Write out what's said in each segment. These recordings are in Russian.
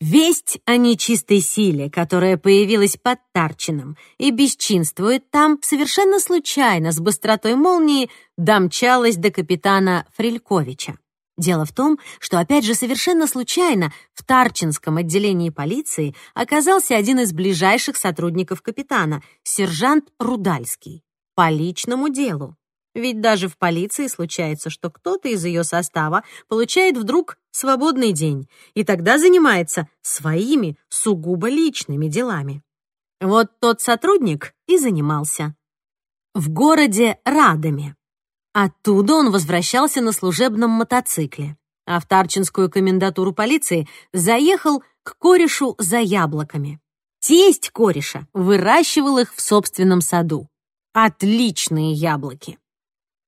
Весть о нечистой силе, которая появилась под Тарчином и бесчинствует там совершенно случайно с быстротой молнии, домчалась до капитана Фрельковича. Дело в том, что опять же совершенно случайно в Тарчинском отделении полиции оказался один из ближайших сотрудников капитана, сержант Рудальский, по личному делу. Ведь даже в полиции случается, что кто-то из ее состава получает вдруг свободный день и тогда занимается своими сугубо личными делами. Вот тот сотрудник и занимался. В городе Радами. Оттуда он возвращался на служебном мотоцикле, а в Тарчинскую комендатуру полиции заехал к корешу за яблоками. Тесть кореша выращивал их в собственном саду. Отличные яблоки.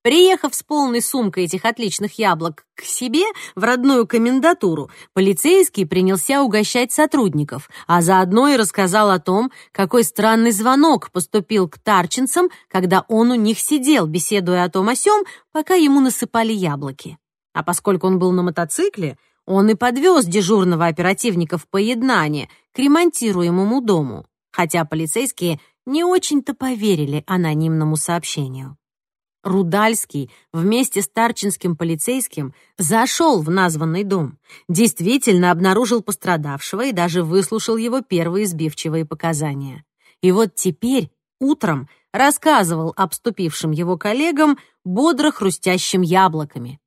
Приехав с полной сумкой этих отличных яблок к себе в родную комендатуру, полицейский принялся угощать сотрудников, а заодно и рассказал о том, какой странный звонок поступил к тарчинцам, когда он у них сидел, беседуя о том о сём, пока ему насыпали яблоки. А поскольку он был на мотоцикле, он и подвез дежурного оперативника в поеднание к ремонтируемому дому, хотя полицейские не очень-то поверили анонимному сообщению. Рудальский вместе с Тарчинским полицейским зашел в названный дом, действительно обнаружил пострадавшего и даже выслушал его первые сбивчивые показания. И вот теперь, утром, рассказывал обступившим его коллегам бодро хрустящим яблоками.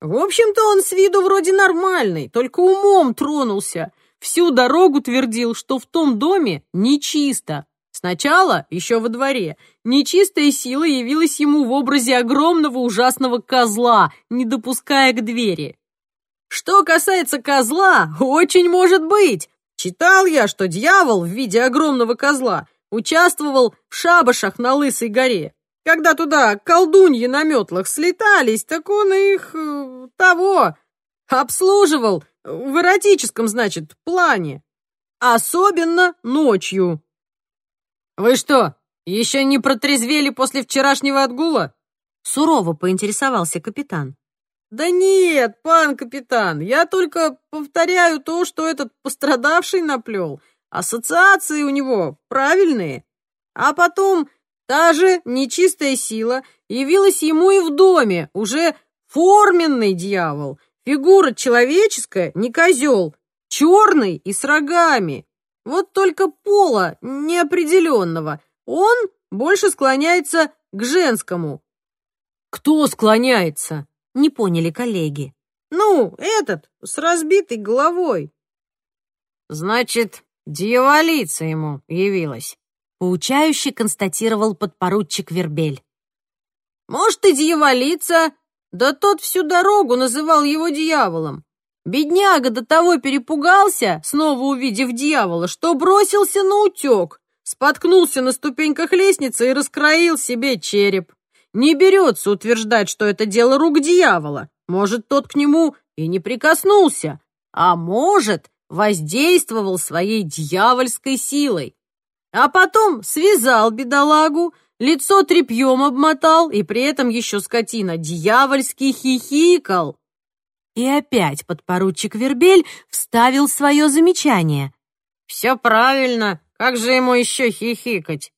«В общем-то, он с виду вроде нормальный, только умом тронулся. Всю дорогу твердил, что в том доме нечисто, Сначала, еще во дворе, нечистая сила явилась ему в образе огромного ужасного козла, не допуская к двери. Что касается козла, очень может быть. Читал я, что дьявол в виде огромного козла участвовал в шабашах на Лысой горе. Когда туда колдуньи на метлах слетались, так он их... Э, того... обслуживал в эротическом, значит, плане. Особенно ночью. «Вы что, еще не протрезвели после вчерашнего отгула?» Сурово поинтересовался капитан. «Да нет, пан капитан, я только повторяю то, что этот пострадавший наплел. Ассоциации у него правильные. А потом та же нечистая сила явилась ему и в доме, уже форменный дьявол. Фигура человеческая, не козел, черный и с рогами. Вот только пола неопределенного. Он больше склоняется к женскому. Кто склоняется? Не поняли коллеги. Ну, этот, с разбитой головой. Значит, дьяволица ему явилась. Поучающе констатировал подпоручик Вербель. Может, и дьяволица, да тот всю дорогу называл его дьяволом. Бедняга до того перепугался, снова увидев дьявола, что бросился на утек, споткнулся на ступеньках лестницы и раскроил себе череп. Не берется утверждать, что это дело рук дьявола. Может, тот к нему и не прикоснулся, а может, воздействовал своей дьявольской силой. А потом связал бедолагу, лицо тряпьем обмотал, и при этом еще скотина дьявольски хихикал. И опять подпоручик Вербель вставил свое замечание. «Все правильно. Как же ему еще хихикать?»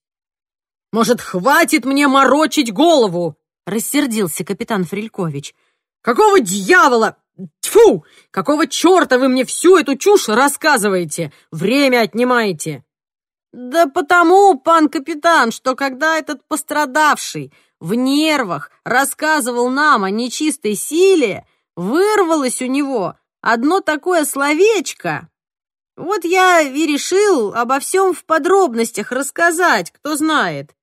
«Может, хватит мне морочить голову?» — рассердился капитан Фрелькович. «Какого дьявола? Тьфу! Какого черта вы мне всю эту чушь рассказываете? Время отнимаете!» «Да потому, пан капитан, что когда этот пострадавший в нервах рассказывал нам о нечистой силе, Вырвалось у него одно такое словечко. Вот я и решил обо всем в подробностях рассказать, кто знает.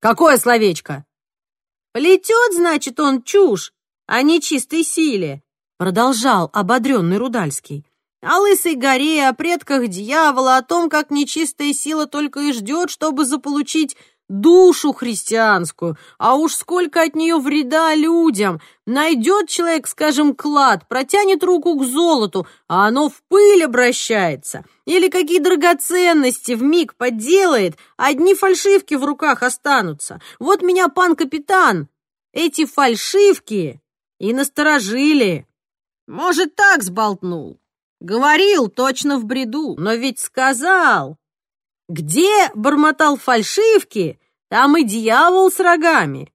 Какое словечко? Плетет, значит, он чушь о нечистой силе, продолжал ободренный Рудальский. О лысой горе, о предках дьявола, о том, как нечистая сила только и ждет, чтобы заполучить душу христианскую, а уж сколько от нее вреда людям. Найдет человек, скажем, клад, протянет руку к золоту, а оно в пыль обращается. Или какие драгоценности в миг подделает, одни фальшивки в руках останутся. Вот меня, пан капитан, эти фальшивки и насторожили. Может, так сболтнул. Говорил точно в бреду, но ведь сказал. Где бормотал фальшивки, там и дьявол с рогами.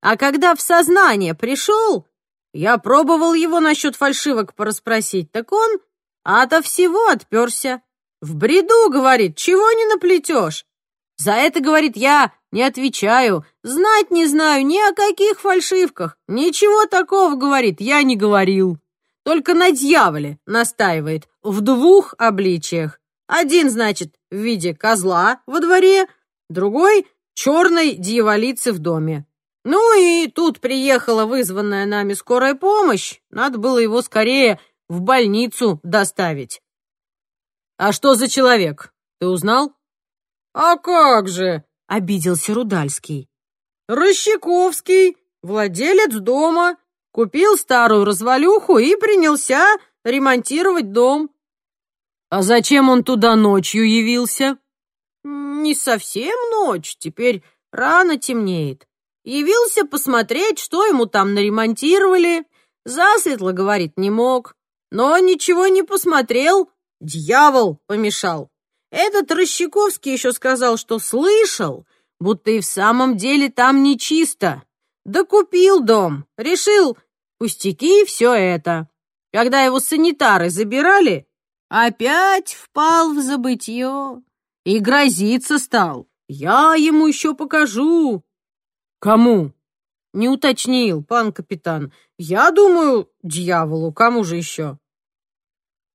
А когда в сознание пришел, я пробовал его насчет фальшивок порасспросить, так он ото всего отперся. В бреду, говорит, чего не наплетешь. За это, говорит, я не отвечаю, знать не знаю ни о каких фальшивках. Ничего такого, говорит, я не говорил. Только на дьяволе настаивает в двух обличиях. Один, значит, в виде козла во дворе, другой — черной дьяволицы в доме. Ну и тут приехала вызванная нами скорая помощь. Надо было его скорее в больницу доставить. А что за человек? Ты узнал? А как же, обиделся Рудальский. Рощаковский, владелец дома, купил старую развалюху и принялся ремонтировать дом. А зачем он туда ночью явился? Не совсем ночь, теперь рано темнеет. Явился посмотреть, что ему там наремонтировали. Засветло, говорит, не мог. Но ничего не посмотрел. Дьявол помешал. Этот Рощаковский еще сказал, что слышал, будто и в самом деле там нечисто. Да купил дом, решил, пустяки все это. Когда его санитары забирали, опять впал в забытье и грозиться стал. Я ему еще покажу, «Кому?» «Не уточнил, пан капитан. Я думаю, дьяволу, кому же еще?»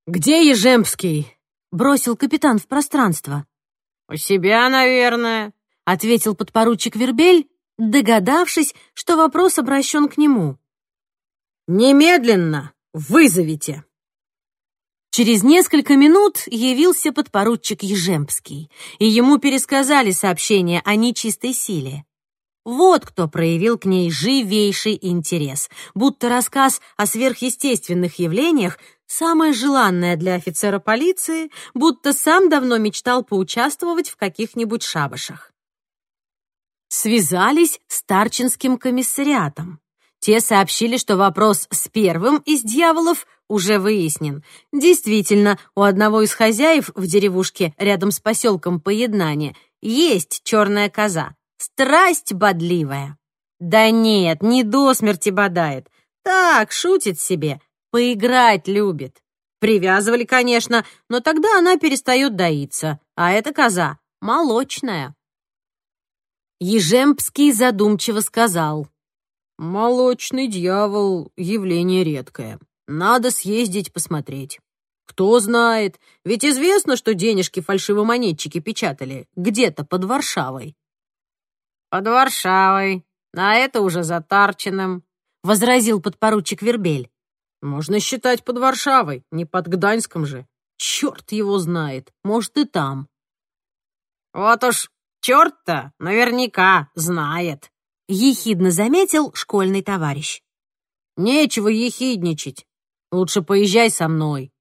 «Где Ежемский?» — бросил капитан в пространство. «У себя, наверное», — ответил подпоручик Вербель, догадавшись, что вопрос обращен к нему. «Немедленно вызовите!» Через несколько минут явился подпоручик Ежемский, и ему пересказали сообщение о нечистой силе. Вот кто проявил к ней живейший интерес, будто рассказ о сверхъестественных явлениях самое желанное для офицера полиции, будто сам давно мечтал поучаствовать в каких-нибудь шабашах. Связались с Тарчинским комиссариатом. Те сообщили, что вопрос с первым из дьяволов уже выяснен. Действительно, у одного из хозяев в деревушке рядом с поселком Поеднание есть черная коза, Страсть бодливая. Да нет, не до смерти бодает. Так, шутит себе, поиграть любит. Привязывали, конечно, но тогда она перестает доиться, а эта коза молочная. Ежемпский задумчиво сказал. «Молочный дьявол — явление редкое. Надо съездить посмотреть. Кто знает, ведь известно, что денежки фальшивомонетчики печатали где-то под Варшавой. «Под Варшавой, а это уже за Тарчиным», — возразил подпоручик Вербель. «Можно считать под Варшавой, не под Гданьском же. Черт его знает, может и там». «Вот уж черт-то наверняка знает», — ехидно заметил школьный товарищ. «Нечего ехидничать. Лучше поезжай со мной».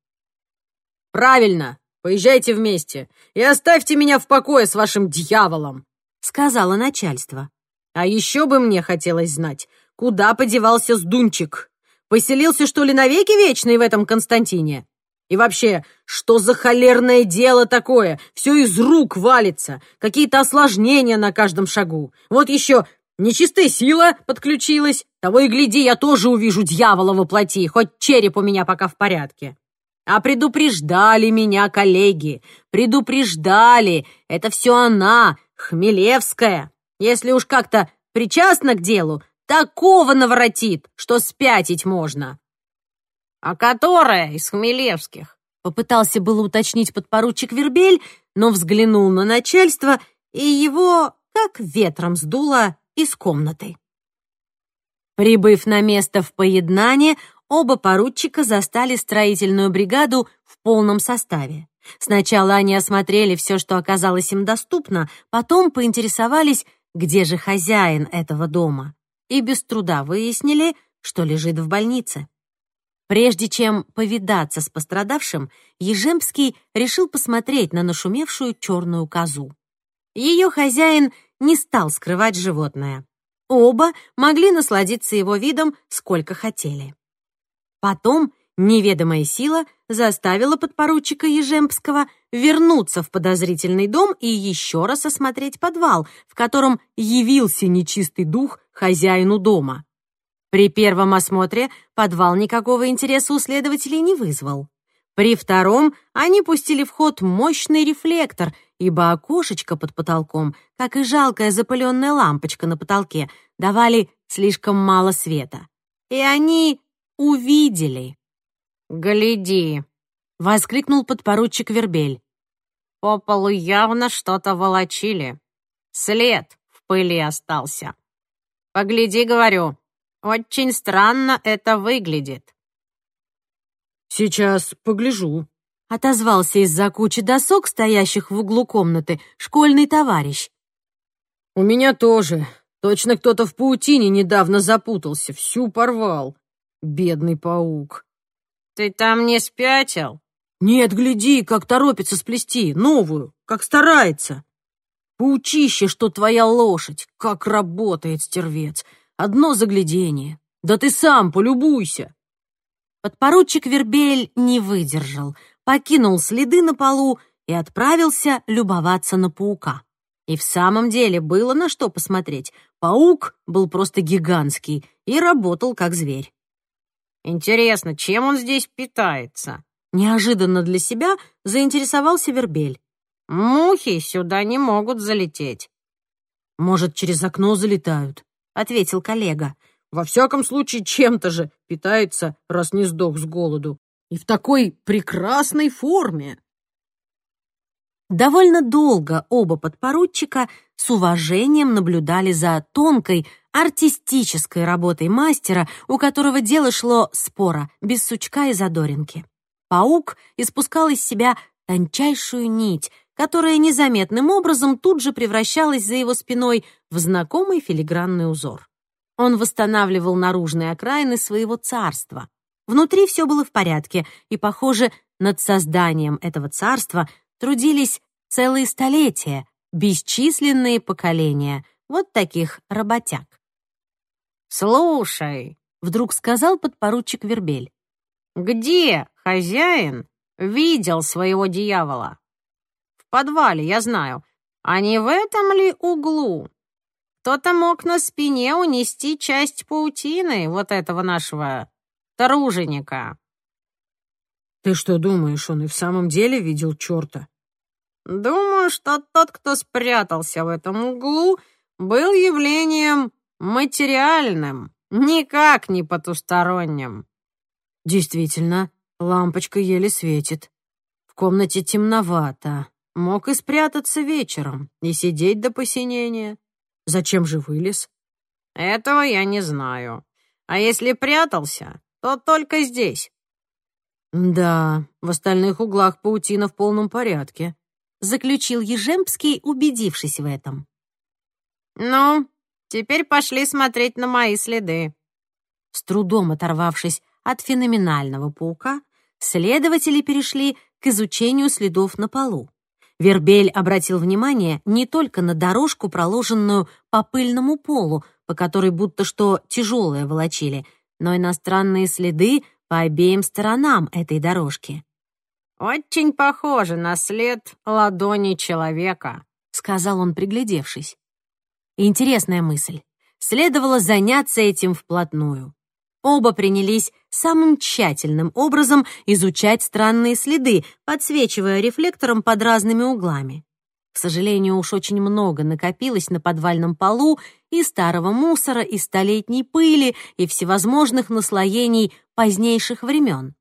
«Правильно, поезжайте вместе и оставьте меня в покое с вашим дьяволом», сказала начальство. А еще бы мне хотелось знать, куда подевался Сдунчик? Поселился, что ли, навеки вечный в этом Константине? И вообще, что за холерное дело такое? Все из рук валится, какие-то осложнения на каждом шагу. Вот еще нечистая сила подключилась. Того и гляди, я тоже увижу дьявола во плоти, хоть череп у меня пока в порядке. А предупреждали меня коллеги, предупреждали. Это все она, Хмелевская, если уж как-то причастна к делу, такого наворотит, что спятить можно. А которая из Хмелевских? Попытался было уточнить подпоручик Вербель, но взглянул на начальство, и его как ветром сдуло из комнаты. Прибыв на место в поеднане, оба поручика застали строительную бригаду в полном составе. Сначала они осмотрели все, что оказалось им доступно, потом поинтересовались, где же хозяин этого дома, и без труда выяснили, что лежит в больнице. Прежде чем повидаться с пострадавшим, Ежемский решил посмотреть на нашумевшую черную козу. Ее хозяин не стал скрывать животное. Оба могли насладиться его видом сколько хотели. Потом неведомая сила заставило подпоручика Ежемского вернуться в подозрительный дом и еще раз осмотреть подвал, в котором явился нечистый дух хозяину дома. При первом осмотре подвал никакого интереса у следователей не вызвал. При втором они пустили в ход мощный рефлектор, ибо окошечко под потолком, как и жалкая запыленная лампочка на потолке, давали слишком мало света. И они увидели. «Гляди!» — воскликнул подпоручик Вербель. «По полу явно что-то волочили. След в пыли остался. Погляди, говорю, очень странно это выглядит». «Сейчас погляжу», — отозвался из-за кучи досок, стоящих в углу комнаты, школьный товарищ. «У меня тоже. Точно кто-то в паутине недавно запутался, всю порвал. Бедный паук». «Ты там не спятил?» «Нет, гляди, как торопится сплести, новую, как старается. Паучище, что твоя лошадь, как работает стервец. Одно заглядение. Да ты сам полюбуйся». Подпоручик Вербель не выдержал, покинул следы на полу и отправился любоваться на паука. И в самом деле было на что посмотреть. Паук был просто гигантский и работал как зверь. «Интересно, чем он здесь питается?» Неожиданно для себя заинтересовался Вербель. «Мухи сюда не могут залететь». «Может, через окно залетают», — ответил коллега. Во всяком случае, чем-то же питается, раз не сдох с голоду. И в такой прекрасной форме. Довольно долго оба подпоручика с уважением наблюдали за тонкой, артистической работой мастера, у которого дело шло спора, без сучка и задоринки. Паук испускал из себя тончайшую нить, которая незаметным образом тут же превращалась за его спиной в знакомый филигранный узор. Он восстанавливал наружные окраины своего царства. Внутри все было в порядке, и, похоже, над созданием этого царства трудились целые столетия, бесчисленные поколения вот таких работяг. «Слушай», — вдруг сказал подпоручик Вербель, «где хозяин видел своего дьявола?» «В подвале, я знаю. А не в этом ли углу?» Кто-то мог на спине унести часть паутины вот этого нашего труженика. Ты что думаешь, он и в самом деле видел черта? Думаю, что тот, кто спрятался в этом углу, был явлением материальным, никак не потусторонним. Действительно, лампочка еле светит. В комнате темновато. Мог и спрятаться вечером, и сидеть до посинения. Зачем же вылез? Этого я не знаю. А если прятался, то только здесь. Да, в остальных углах паутина в полном порядке, заключил Ежемский, убедившись в этом. Ну, теперь пошли смотреть на мои следы. С трудом оторвавшись от феноменального паука, следователи перешли к изучению следов на полу. Вербель обратил внимание не только на дорожку, проложенную по пыльному полу, по которой будто что тяжелое волочили, но и на странные следы по обеим сторонам этой дорожки. «Очень похоже на след ладони человека», — сказал он, приглядевшись. Интересная мысль. Следовало заняться этим вплотную. Оба принялись самым тщательным образом изучать странные следы, подсвечивая рефлектором под разными углами. К сожалению, уж очень много накопилось на подвальном полу и старого мусора, и столетней пыли, и всевозможных наслоений позднейших времен.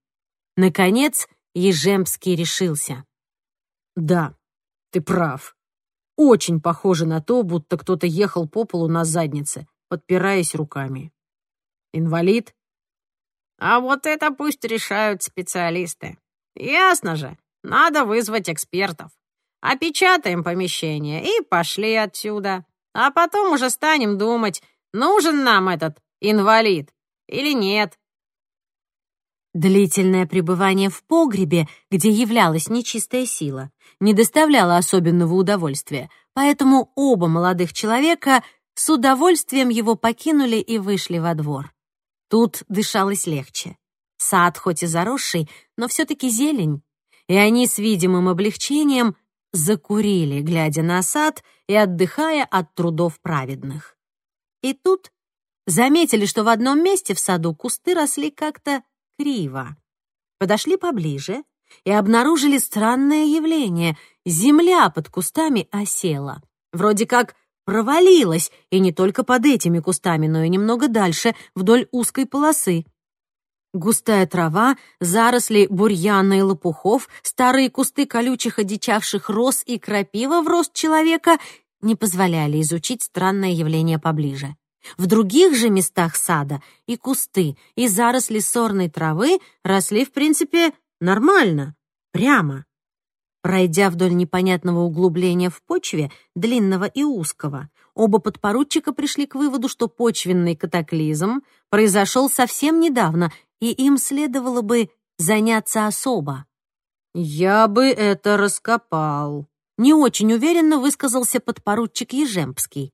Наконец, Ежемский решился. «Да, ты прав. Очень похоже на то, будто кто-то ехал по полу на заднице, подпираясь руками. Инвалид? А вот это пусть решают специалисты. Ясно же, надо вызвать экспертов. Опечатаем помещение и пошли отсюда. А потом уже станем думать, нужен нам этот инвалид или нет. Длительное пребывание в погребе, где являлась нечистая сила, не доставляло особенного удовольствия, поэтому оба молодых человека с удовольствием его покинули и вышли во двор. Тут дышалось легче. Сад хоть и заросший, но все-таки зелень. И они с видимым облегчением закурили, глядя на сад и отдыхая от трудов праведных. И тут заметили, что в одном месте в саду кусты росли как-то криво. Подошли поближе и обнаружили странное явление. Земля под кустами осела. Вроде как провалилась, и не только под этими кустами, но и немного дальше, вдоль узкой полосы. Густая трава, заросли бурьяна и лопухов, старые кусты колючих одичавших роз и крапива в рост человека не позволяли изучить странное явление поближе. В других же местах сада и кусты, и заросли сорной травы росли, в принципе, нормально, прямо. Пройдя вдоль непонятного углубления в почве, длинного и узкого, оба подпоручика пришли к выводу, что почвенный катаклизм произошел совсем недавно, и им следовало бы заняться особо. «Я бы это раскопал», — не очень уверенно высказался подпоручик Ежемпский.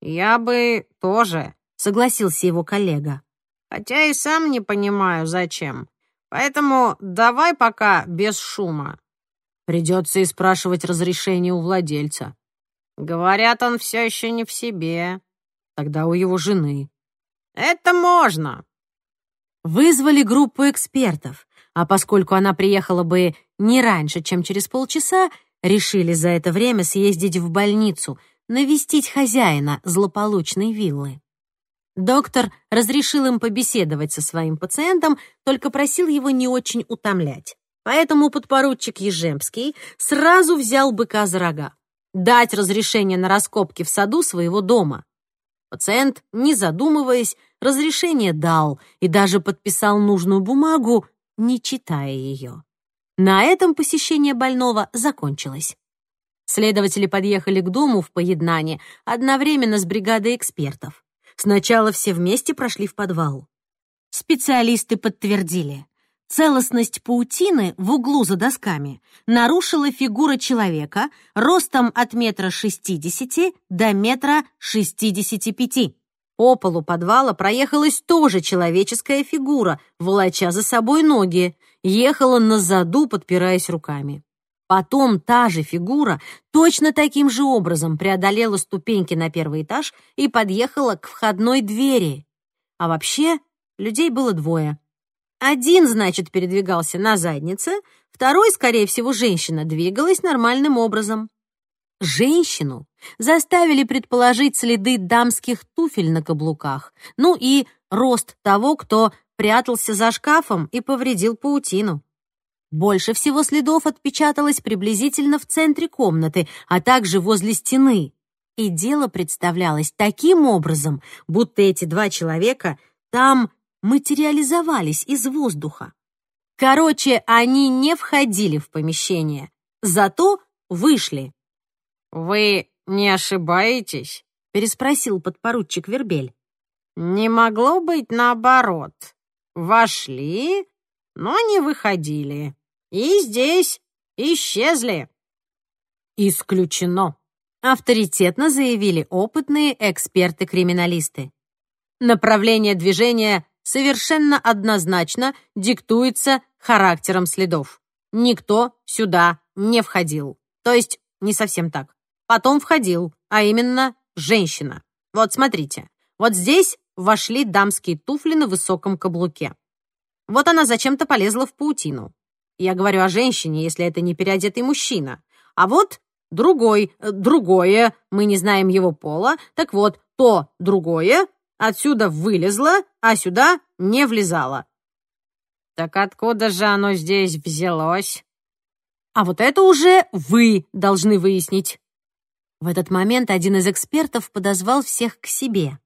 «Я бы тоже», — согласился его коллега. «Хотя и сам не понимаю, зачем. Поэтому давай пока без шума». Придется и спрашивать разрешение у владельца. Говорят, он все еще не в себе. Тогда у его жены. Это можно. Вызвали группу экспертов, а поскольку она приехала бы не раньше, чем через полчаса, решили за это время съездить в больницу — навестить хозяина злополучной виллы. Доктор разрешил им побеседовать со своим пациентом, только просил его не очень утомлять. Поэтому подпоручик Ежемский сразу взял быка за рога. Дать разрешение на раскопки в саду своего дома. Пациент, не задумываясь, разрешение дал и даже подписал нужную бумагу, не читая ее. На этом посещение больного закончилось. Следователи подъехали к дому в Поеднане одновременно с бригадой экспертов. Сначала все вместе прошли в подвал. Специалисты подтвердили. Целостность паутины в углу за досками нарушила фигура человека ростом от метра шестидесяти до метра шестидесяти пяти. По полу подвала проехалась тоже человеческая фигура, волоча за собой ноги, ехала на заду, подпираясь руками. Потом та же фигура точно таким же образом преодолела ступеньки на первый этаж и подъехала к входной двери. А вообще, людей было двое. Один, значит, передвигался на заднице, второй, скорее всего, женщина, двигалась нормальным образом. Женщину заставили предположить следы дамских туфель на каблуках, ну и рост того, кто прятался за шкафом и повредил паутину. Больше всего следов отпечаталось приблизительно в центре комнаты, а также возле стены. И дело представлялось таким образом, будто эти два человека там материализовались из воздуха. Короче, они не входили в помещение, зато вышли. «Вы не ошибаетесь?» — переспросил подпоручик Вербель. «Не могло быть наоборот. Вошли, но не выходили и здесь исчезли». «Исключено», — авторитетно заявили опытные эксперты-криминалисты. Направление движения совершенно однозначно диктуется характером следов. Никто сюда не входил. То есть не совсем так. Потом входил, а именно женщина. Вот смотрите, вот здесь вошли дамские туфли на высоком каблуке. Вот она зачем-то полезла в паутину. Я говорю о женщине, если это не переодетый мужчина. А вот другой, э, другое, мы не знаем его пола, так вот, то другое отсюда вылезло, а сюда не влезало. Так откуда же оно здесь взялось? А вот это уже вы должны выяснить. В этот момент один из экспертов подозвал всех к себе.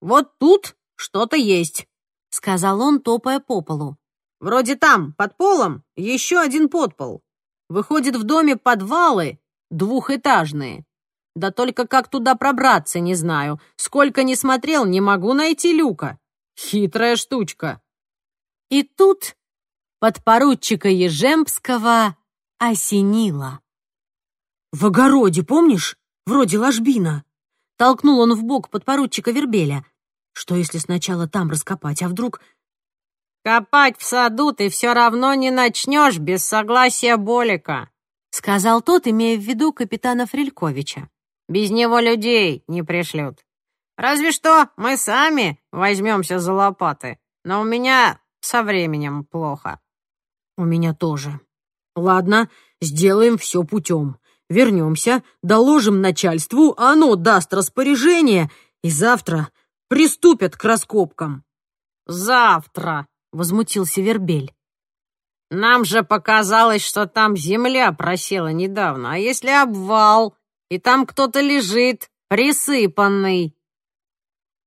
«Вот тут что-то есть», — сказал он, топая по полу. Вроде там, под полом, еще один подпол. Выходит, в доме подвалы двухэтажные. Да только как туда пробраться, не знаю. Сколько ни смотрел, не могу найти люка. Хитрая штучка. И тут подпоручика Ежемпского осенило. «В огороде, помнишь? Вроде ложбина». Толкнул он в бок подпоручика Вербеля. Что если сначала там раскопать, а вдруг Копать в саду ты все равно не начнешь без согласия Болика», сказал тот, имея в виду капитана Фрельковича. «Без него людей не пришлют. Разве что мы сами возьмемся за лопаты, но у меня со временем плохо». «У меня тоже. Ладно, сделаем все путем. Вернемся, доложим начальству, оно даст распоряжение, и завтра приступят к раскопкам». «Завтра!» — возмутился Вербель. «Нам же показалось, что там земля просела недавно. А если обвал, и там кто-то лежит, присыпанный?»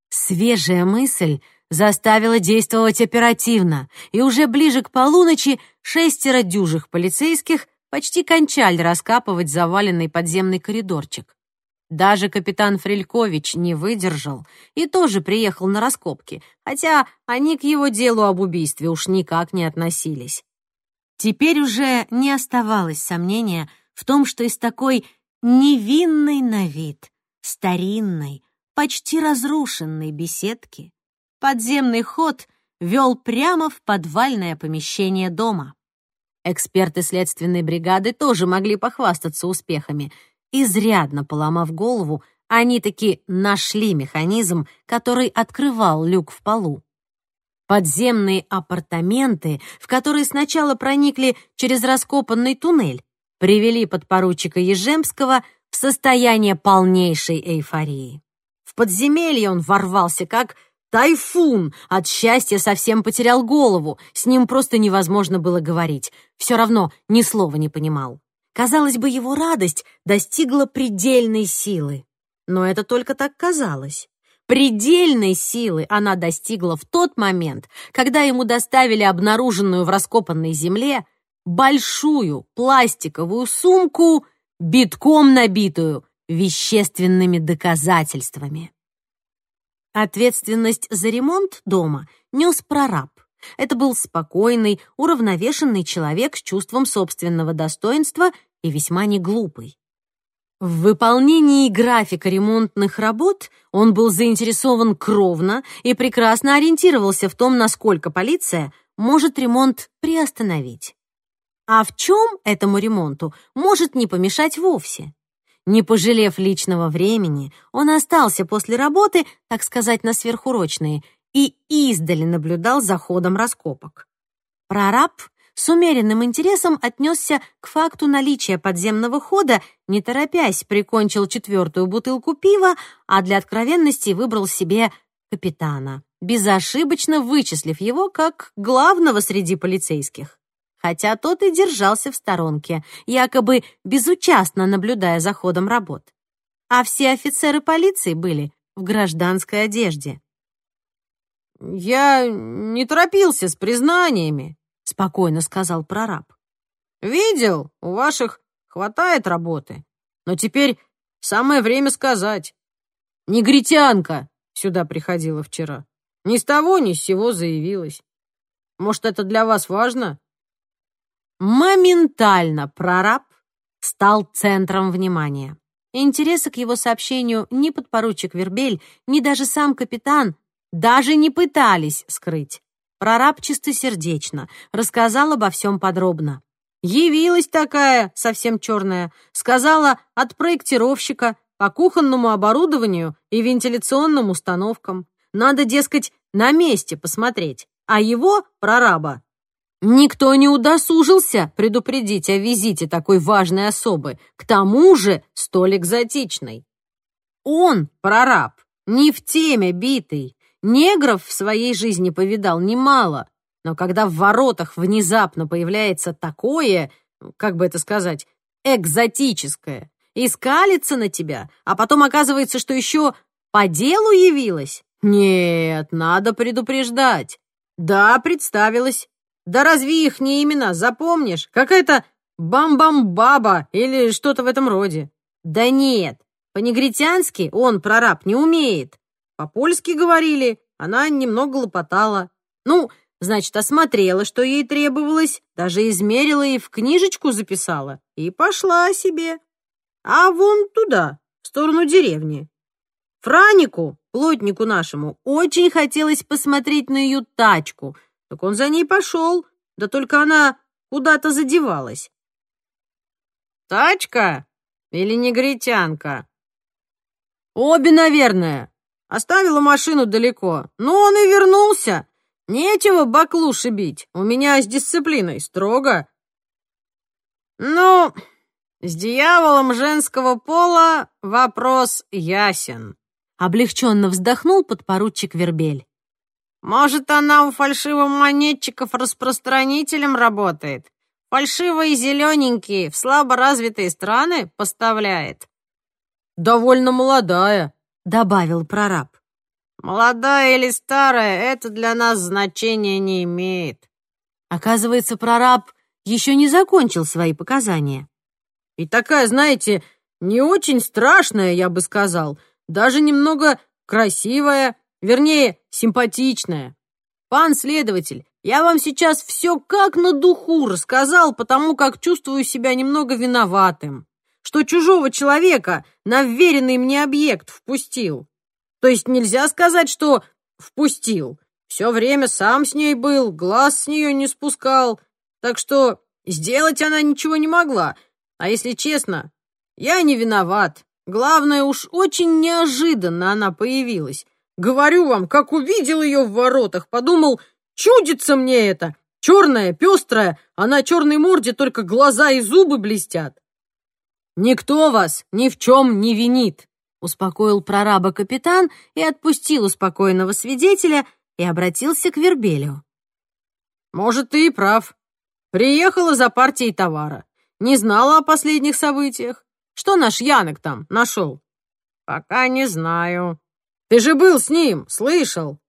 Свежая мысль заставила действовать оперативно, и уже ближе к полуночи шестеро дюжих полицейских почти кончали раскапывать заваленный подземный коридорчик. Даже капитан Фрелькович не выдержал и тоже приехал на раскопки, хотя они к его делу об убийстве уж никак не относились. Теперь уже не оставалось сомнения в том, что из такой невинной на вид, старинной, почти разрушенной беседки подземный ход вел прямо в подвальное помещение дома. Эксперты следственной бригады тоже могли похвастаться успехами — Изрядно поломав голову, они таки нашли механизм, который открывал люк в полу. Подземные апартаменты, в которые сначала проникли через раскопанный туннель, привели подпоручика Ежемского в состояние полнейшей эйфории. В подземелье он ворвался как тайфун, от счастья совсем потерял голову, с ним просто невозможно было говорить, все равно ни слова не понимал. Казалось бы, его радость достигла предельной силы. Но это только так казалось. Предельной силы она достигла в тот момент, когда ему доставили обнаруженную в раскопанной земле большую пластиковую сумку, битком набитую вещественными доказательствами. Ответственность за ремонт дома нес прораб. Это был спокойный, уравновешенный человек с чувством собственного достоинства и весьма неглупый. В выполнении графика ремонтных работ он был заинтересован кровно и прекрасно ориентировался в том, насколько полиция может ремонт приостановить. А в чем этому ремонту может не помешать вовсе? Не пожалев личного времени, он остался после работы, так сказать, на сверхурочные, и издали наблюдал за ходом раскопок. Прораб с умеренным интересом отнесся к факту наличия подземного хода, не торопясь прикончил четвертую бутылку пива, а для откровенности выбрал себе капитана, безошибочно вычислив его как главного среди полицейских. Хотя тот и держался в сторонке, якобы безучастно наблюдая за ходом работ. А все офицеры полиции были в гражданской одежде. «Я не торопился с признаниями», — спокойно сказал прораб. «Видел, у ваших хватает работы. Но теперь самое время сказать. Негритянка сюда приходила вчера. Ни с того, ни с сего заявилась. Может, это для вас важно?» Моментально прораб стал центром внимания. Интереса к его сообщению ни подпоручик Вербель, ни даже сам капитан даже не пытались скрыть. Прораб чистосердечно рассказал обо всем подробно. Явилась такая, совсем черная, сказала от проектировщика по кухонному оборудованию и вентиляционным установкам. Надо, дескать, на месте посмотреть. А его, прораба, никто не удосужился предупредить о визите такой важной особы, к тому же столь экзотичной. Он, прораб, не в теме битый, Негров в своей жизни повидал немало, но когда в воротах внезапно появляется такое, как бы это сказать, экзотическое, и скалится на тебя, а потом оказывается, что еще по делу явилась? Нет, надо предупреждать. Да, представилась. Да разве их не имена запомнишь? Какая-то бам-бам-баба или что-то в этом роде. Да нет, по-негритянски он, прораб, не умеет. По-польски говорили, она немного лопотала. Ну, значит, осмотрела, что ей требовалось, даже измерила и в книжечку записала. И пошла себе. А вон туда, в сторону деревни. Франику, плотнику нашему, очень хотелось посмотреть на ее тачку, Так он за ней пошел, да только она куда-то задевалась. «Тачка или негритянка?» «Обе, наверное. Оставила машину далеко. Ну, он и вернулся. Нечего баклуши бить. У меня с дисциплиной строго». «Ну, с дьяволом женского пола вопрос ясен», — облегченно вздохнул подпоручик Вербель. «Может, она у фальшивомонетчиков распространителем работает? Фальшивые зелененькие в слаборазвитые страны поставляет?» «Довольно молодая», — добавил прораб. «Молодая или старая, это для нас значения не имеет». Оказывается, прораб еще не закончил свои показания. И такая, знаете, не очень страшная, я бы сказал, даже немного красивая, вернее, симпатичная. Пан следователь, я вам сейчас все как на духу рассказал, потому как чувствую себя немного виноватым, что чужого человека на вверенный мне объект впустил. То есть нельзя сказать, что впустил. Все время сам с ней был, глаз с нее не спускал. Так что сделать она ничего не могла, а если честно, я не виноват. Главное, уж очень неожиданно она появилась. Говорю вам, как увидел ее в воротах, подумал, чудится мне это. Черная, пестрая, а на черной морде только глаза и зубы блестят. Никто вас ни в чем не винит, успокоил прораба капитан и отпустил успокоенного свидетеля и обратился к Вербелю. Может, ты и прав. Приехала за партией товара. Не знала о последних событиях? Что наш Янок там нашел?» «Пока не знаю». «Ты же был с ним, слышал?»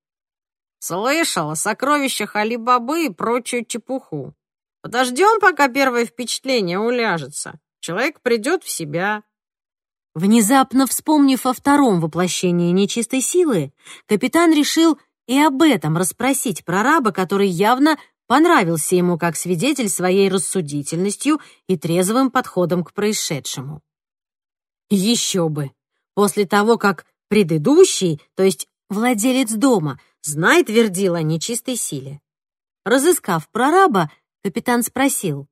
«Слышал о сокровищах Али-Бабы и прочую чепуху. Подождем, пока первое впечатление уляжется. Человек придет в себя». Внезапно вспомнив о втором воплощении нечистой силы, капитан решил и об этом расспросить прораба, который явно понравился ему как свидетель своей рассудительностью и трезвым подходом к происшедшему. Еще бы! После того, как предыдущий, то есть владелец дома, знает вердил о нечистой силе. Разыскав прораба, капитан спросил,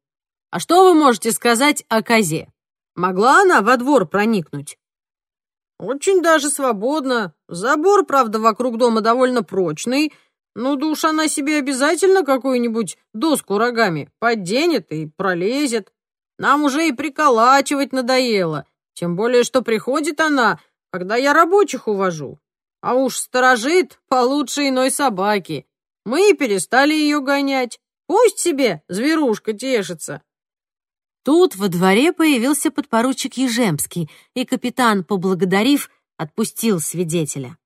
«А что вы можете сказать о козе? Могла она во двор проникнуть?» «Очень даже свободно. Забор, правда, вокруг дома довольно прочный, ну, душ она себе обязательно какую-нибудь доску рогами подденет и пролезет. Нам уже и приколачивать надоело. Тем более, что приходит она, когда я рабочих увожу. А уж сторожит получше иной собаки. Мы перестали ее гонять. Пусть себе зверушка тешится. Тут во дворе появился подпоручик Ежемский, и капитан, поблагодарив, отпустил свидетеля.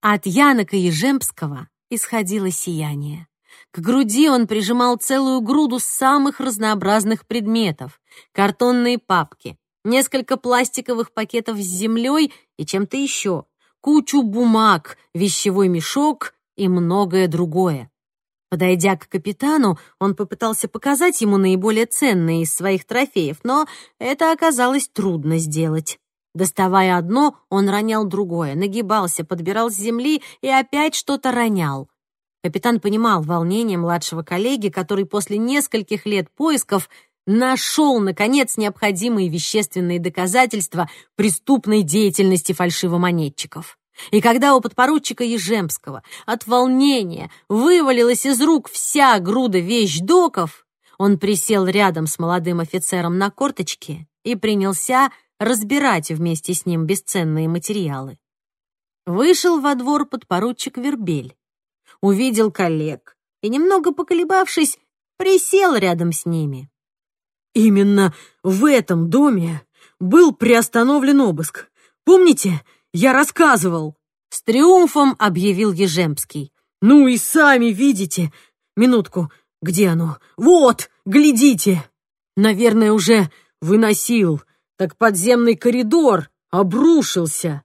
От Янока Ежемского исходило сияние. К груди он прижимал целую груду самых разнообразных предметов. Картонные папки, несколько пластиковых пакетов с землей и чем-то еще, кучу бумаг, вещевой мешок и многое другое. Подойдя к капитану, он попытался показать ему наиболее ценные из своих трофеев, но это оказалось трудно сделать. Доставая одно, он ронял другое, нагибался, подбирал с земли и опять что-то ронял. Капитан понимал волнение младшего коллеги, который после нескольких лет поисков нашел, наконец, необходимые вещественные доказательства преступной деятельности фальшивомонетчиков. И когда у подпоручика Ежемского от волнения вывалилась из рук вся груда вещдоков, он присел рядом с молодым офицером на корточке и принялся разбирать вместе с ним бесценные материалы. Вышел во двор подпоручик Вербель, увидел коллег и, немного поколебавшись, присел рядом с ними. «Именно в этом доме был приостановлен обыск. Помните, я рассказывал?» С триумфом объявил Ежемский. «Ну и сами видите. Минутку, где оно? Вот, глядите. Наверное, уже выносил так подземный коридор обрушился.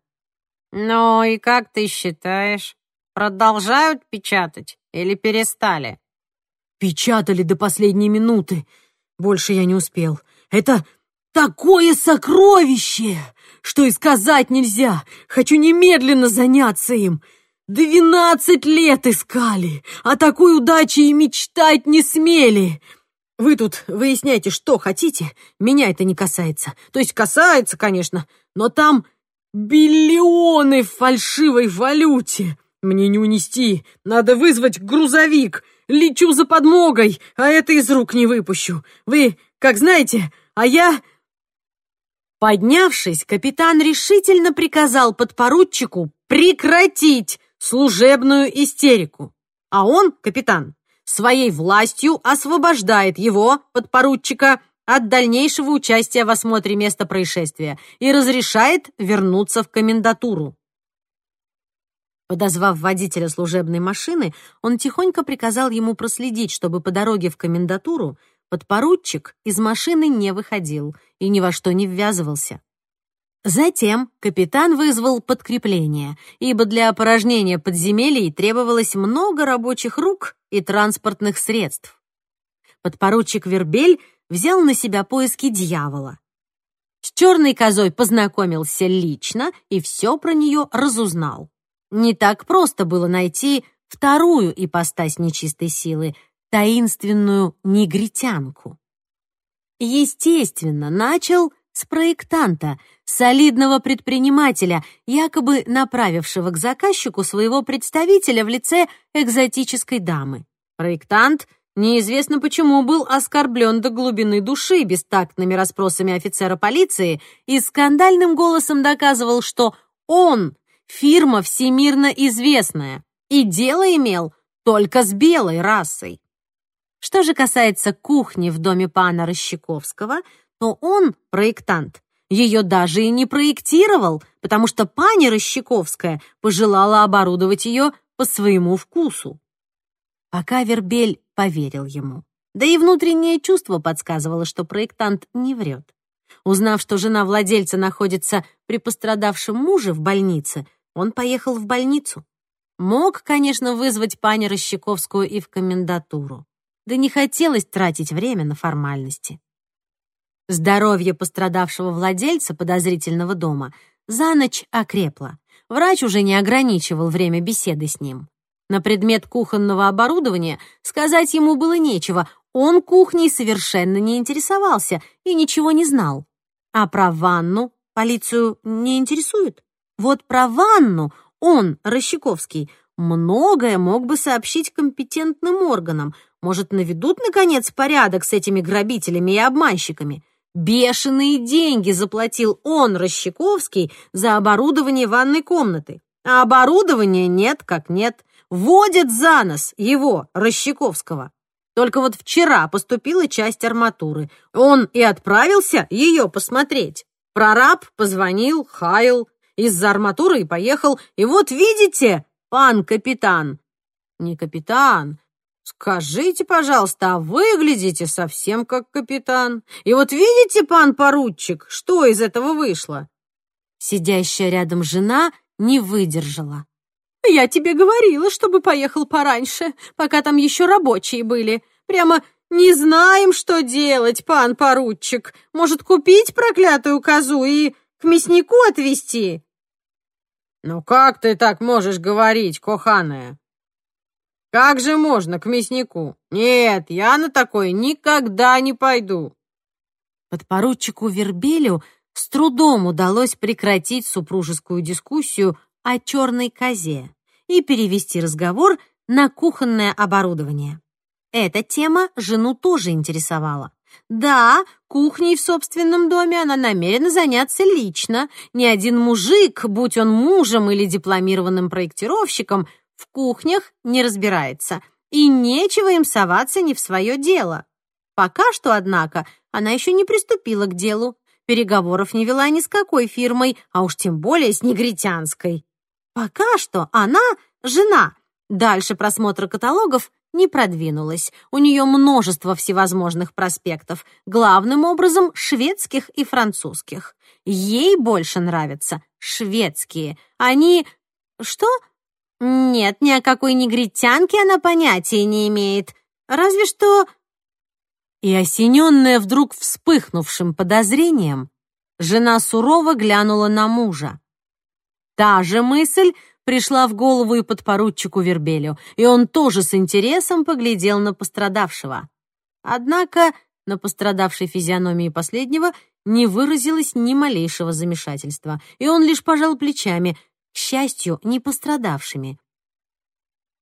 Ну и как ты считаешь, продолжают печатать или перестали? Печатали до последней минуты. Больше я не успел. Это такое сокровище, что и сказать нельзя. Хочу немедленно заняться им. двенадцать лет искали, а такой удачи и мечтать не смели. Вы тут выясняйте, что хотите, меня это не касается. То есть касается, конечно, но там биллионы в фальшивой валюте. Мне не унести, надо вызвать грузовик. Лечу за подмогой, а это из рук не выпущу. Вы, как знаете, а я...» Поднявшись, капитан решительно приказал подпоручику прекратить служебную истерику. А он, капитан, своей властью освобождает его, подпоручика, от дальнейшего участия в осмотре места происшествия и разрешает вернуться в комендатуру. Подозвав водителя служебной машины, он тихонько приказал ему проследить, чтобы по дороге в комендатуру подпоручик из машины не выходил и ни во что не ввязывался. Затем капитан вызвал подкрепление, ибо для опорожнения подземелий требовалось много рабочих рук и транспортных средств. Подпоручик Вербель взял на себя поиски дьявола. С черной козой познакомился лично и все про нее разузнал. Не так просто было найти вторую ипостась нечистой силы, таинственную негритянку. Естественно, начал с проектанта, солидного предпринимателя, якобы направившего к заказчику своего представителя в лице экзотической дамы. Проектант неизвестно почему был оскорблен до глубины души бестактными расспросами офицера полиции и скандальным голосом доказывал, что он фирма всемирно известная и дело имел только с белой расой. Что же касается кухни в доме пана Рощаковского, то он, проектант, ее даже и не проектировал, потому что пани Рощаковская пожелала оборудовать ее по своему вкусу. Пока Вербель поверил ему. Да и внутреннее чувство подсказывало, что проектант не врет. Узнав, что жена владельца находится при пострадавшем муже в больнице, он поехал в больницу. Мог, конечно, вызвать пани Рощаковскую и в комендатуру. Да не хотелось тратить время на формальности. Здоровье пострадавшего владельца подозрительного дома за ночь окрепло. Врач уже не ограничивал время беседы с ним. На предмет кухонного оборудования сказать ему было нечего, он кухней совершенно не интересовался и ничего не знал. А про ванну полицию не интересует. Вот про ванну он, Рощаковский, многое мог бы сообщить компетентным органам. Может, наведут, наконец, порядок с этими грабителями и обманщиками. Бешеные деньги заплатил он, Рощаковский, за оборудование ванной комнаты. А оборудования нет как нет. Водят за нос его, Рощаковского. Только вот вчера поступила часть арматуры. Он и отправился ее посмотреть. Прораб позвонил, хаял, из-за арматуры и поехал. И вот видите, пан капитан. Не капитан, «Скажите, пожалуйста, а выглядите совсем как капитан. И вот видите, пан поручик, что из этого вышло?» Сидящая рядом жена не выдержала. «Я тебе говорила, чтобы поехал пораньше, пока там еще рабочие были. Прямо не знаем, что делать, пан поручик. Может, купить проклятую козу и к мяснику отвезти?» «Ну как ты так можешь говорить, коханая?» Как же можно к мяснику? Нет, я на такое никогда не пойду. Подпоручику Вербелю с трудом удалось прекратить супружескую дискуссию о черной козе и перевести разговор на кухонное оборудование. Эта тема жену тоже интересовала. Да, кухней в собственном доме она намерена заняться лично. Ни один мужик, будь он мужем или дипломированным проектировщиком, в кухнях не разбирается, и нечего им соваться не в свое дело. Пока что, однако, она еще не приступила к делу, переговоров не вела ни с какой фирмой, а уж тем более с негритянской. Пока что она жена. Дальше просмотра каталогов не продвинулась. У нее множество всевозможных проспектов, главным образом шведских и французских. Ей больше нравятся шведские. Они... Что? Нет, ни о какой негритянке она понятия не имеет. Разве что... И осененная вдруг вспыхнувшим подозрением, жена сурово глянула на мужа. Та же мысль пришла в голову и подпоручику Вербелю, и он тоже с интересом поглядел на пострадавшего. Однако на пострадавшей физиономии последнего не выразилось ни малейшего замешательства, и он лишь пожал плечами, к счастью, не пострадавшими.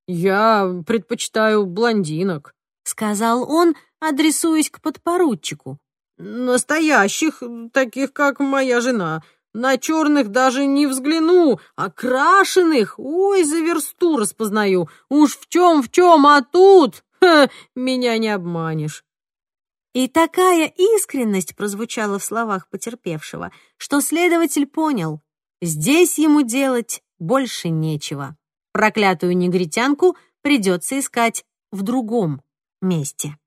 «Я предпочитаю блондинок», — сказал он, адресуясь к подпоручику. «Настоящих, таких, как моя жена. На черных даже не взгляну, а крашеных, ой, за версту распознаю. Уж в чем, в чем, а тут, ха, меня не обманешь». И такая искренность прозвучала в словах потерпевшего, что следователь понял, здесь ему делать больше нечего. Проклятую негритянку придется искать в другом месте.